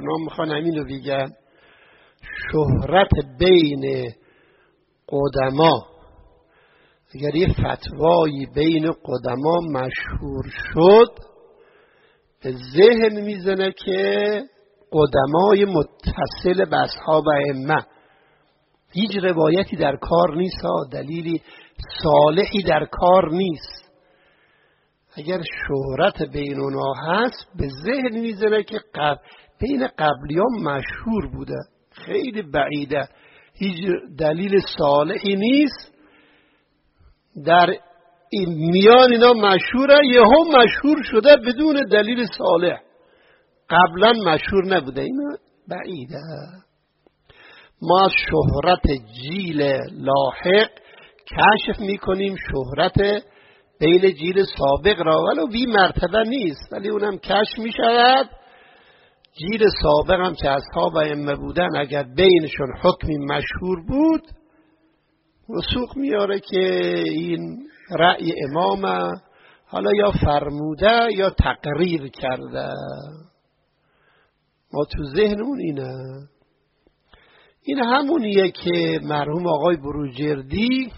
نام می‌خوان همین رو بگن شهرت بین قدما. اگر یه فتوایی بین قدما مشهور شد به ذهن می‌زنه که قدمای متصل به اصحاب ائمه. هیچ روایتی در کار نیست دلیلی صالحی در کار نیست. اگر شهرت بین اونا هست به ذهن می‌زنه که بین قبلیان مشهور بوده خیلی بعیده. هیچ دلیل صالحی نیست. در این میان اینا مشهوره یه هم مشهور شده بدون دلیل صالح. قبلا مشهور نبوده. اینا بعیده. ما شهرت جیل لاحق کشف می‌کنیم. شهرت بین جیل سابق را. ولو بی مرتبه نیست ولی اونم کشف می‌شود. جیل سابق هم که اصحاب ائمه بودن اگر بینشون حکمی مشهور بود رسوخ میاره که این رأی امام حالا یا فرموده یا تقریر کرده. ما تو ذهنمون اینه. این همونیه که مرحوم آقای بروجردی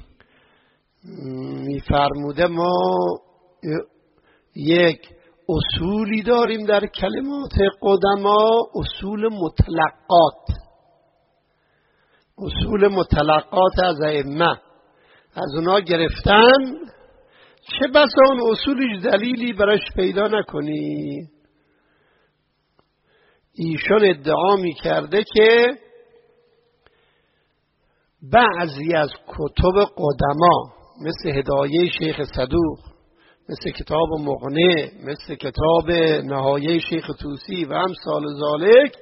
میفرموده ما یک اصولی داریم در کلمات قدما اصول مطلقات. اصول مطلقات از ائمه. از اونا گرفتن. چه بسا اون اصولش دلیلی براش پیدا نکنی؟ ایشان ادعا می کرده که بعضی از کتب قدما مثل هدایه شیخ صدوق مثل کتاب مغنه مثل کتاب نهایه شیخ توسی و هم سال زالک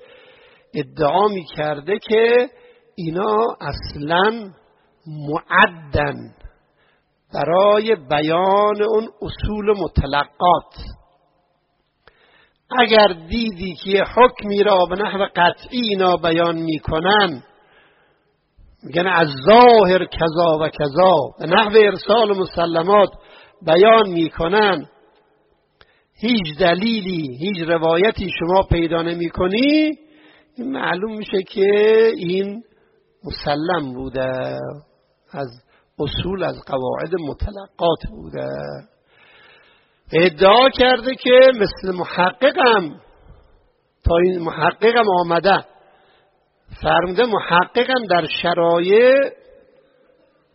ادعا می کرده که اینا اصلا معدن برای بیان اون اصول متلقات. اگر دیدی که حکمی را به نحو قطعی اینا بیان می‌کنن میگن از ظاهر کذا و کذا به نحو ارسال مسلمات بیان می‌کنن. هیچ دلیلی هیچ روایتی شما پیدا نمی کنی این معلوم میشه که این مسلم بوده از اصول از قواعد متلقات بوده. ادعا کرده که مثل محققم تا این محققم آمده. فرموده محققم در شرایع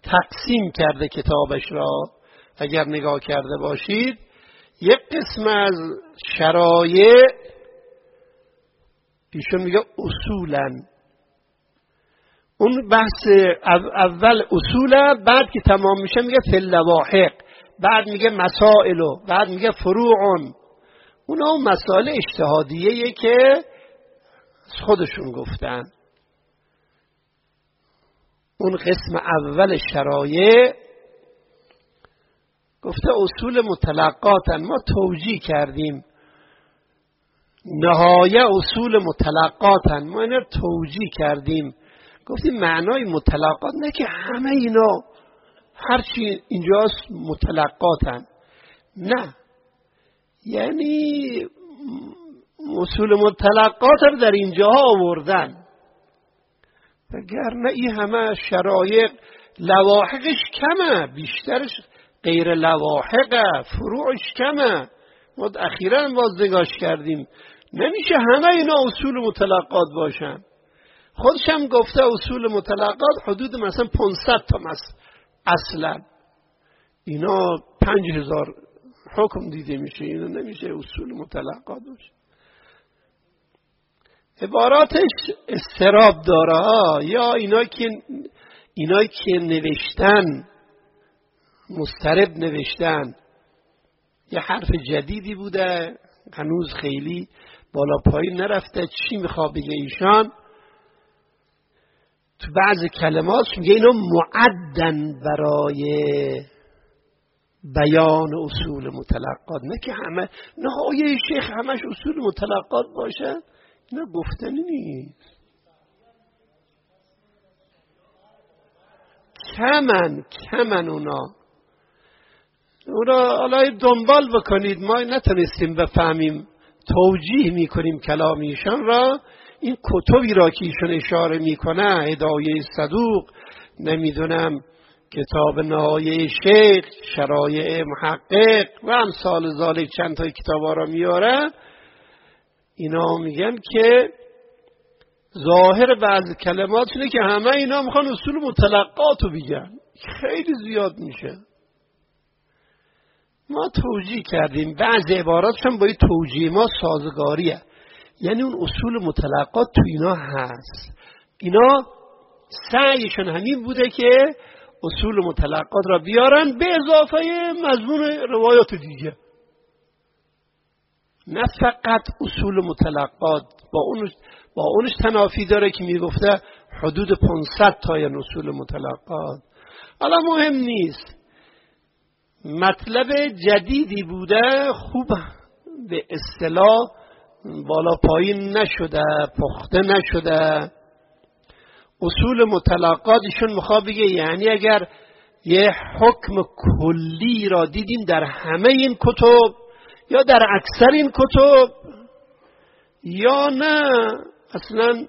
تقسیم کرده کتابش را. اگر نگاه کرده باشید یک قسم از شرایع ایشون میگه اصولا. اون بحث اول اصوله بعد که تمام میشه میگه فل بعد میگه مسائل بعد میگه فروعون. اونا اون مسائل اجتهادیه که خودشون گفتن. اون قسم اول شرایع گفته اصول متلقاتن. ما توجیه کردیم. نهایه اصول متلقاتن. ما اینا توجیه کردیم. گفتیم معنای متلقات نه که همه اینا هرچی اینجاست متلقاتن. نه. یعنی اصول متلقات هم در اینجاها آوردن. وگرنه این همه شرایط لواحقش کمه بیشترش غیر لواحقه فروعش کمه ما اخیرا باز نگاش کردیم. نمیشه همه اینا اصول متلقات باشن. خودش هم گفته اصول متلقات حدود مثلا 500 تا اصلا. اینا پنج هزار حکم دیده میشه. اینا نمیشه اصول متلقات باشه. عباراتش استراب داره یا اینا که اینا که نوشتن. مسترب نوشتن. یه حرف جدیدی بوده. هنوز خیلی بالا پایین نرفته. چی می‌خواد بگه ایشان؟ تو بعض کلمات میگه اینو معدن برای بیان اصول متلقات. نه که همه نهایه شیخ همش اصول متلقات باشه. نه گفتنی نیست. کمن کمن اونا. اونا حالا دنبال بکنید. ما نتونستیم بفهمیم. توجیه می‌کنیم کلام ایشان را. این کتبی را که ایشان اشاره می‌کنه هدایه صدوق نمی‌دونم کتاب نهایه شیخ شرایع محقق و امثال ذالک چند تا کتاب را میاره اینا میگن که ظاهر بعض کلمات اینه که همه اینا می‌خوان اصول متلقات رو بگن. خیلی زیاد میشه. ما توجیه کردیم بعض عبارات هم با توجیه ما سازگاریه. یعنی اون اصول متلقات تو اینا هست. اینا سعیشون همین بوده که اصول متلقات را بیارن به اضافه مضمون روایات دیگه. نه فقط اصول متلقات با اونش, با اونش تنافی داره که می‌گفته حدود 500 تای اصول متلقات. حالا مهم نیست. مطلب جدیدی بوده خوب به اصطلاح بالا پایین نشده پخته نشده. اصول متلقات ایشون می‌خواد بگه یعنی اگر یه حکم کلی را دیدیم در همه این کتب یا در اکثر این کتب یا نه اصلا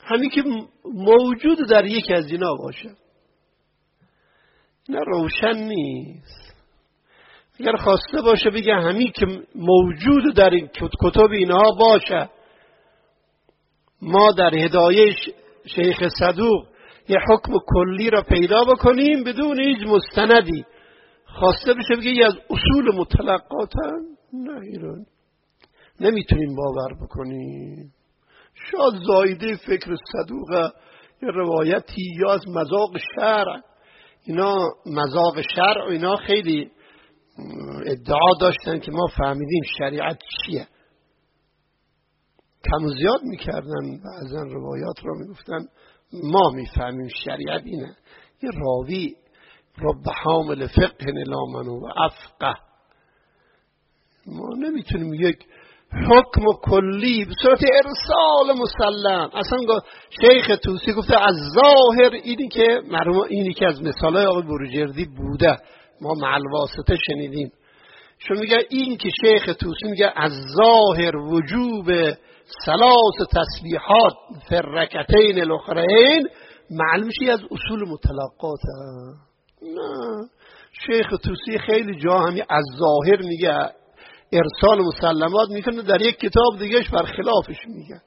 همین که موجود در یکی از اینا باشه. نه روشن نیست. اگر خواسته باشه بگه همین که موجود در این کتب اینها باشه. ما در هدایش شیخ صدوق یه حکم کلی را پیدا بکنیم بدون هیچ مستندی. خواسته بشه بگه از اصول متلقاتن؟ نه ایران. نمی‌تونیم باور بکنیم. شاید زایده فکر صدوق یه روایتی یا از مذاق شرع. اینا مذاق شرع اینا خیلی ادعا داشتن که ما فهمیدیم شریعت چیه. کم و زیاد می‌کردن بعضا روایات رو می‌گفتن. ما می‌فهمیم شریعت اینه. یه راوی رب حامل فقه نلامنو و افقه. ما نمی‌تونیم یک حکم کلی به صورت ارسال مسلم. اصلا شیخ توسی گفته از ظاهر اینی که اینی که از مثالای آقای بروجردی بوده. ما معلواسته شنیدیم. چون میگه این که شیخ توسی میگه از ظاهر وجوب سلاس تسبیحات فرکتین الاخرین معلوم از اصول متلقات نه. شیخ توسی خیلی جا همی از ظاهر میگه. ارسال مسلمات می‌کنه در یک کتاب دیگهش برخلافش میگه.